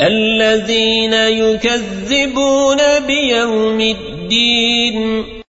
الذين يكذبون بيوم الدين.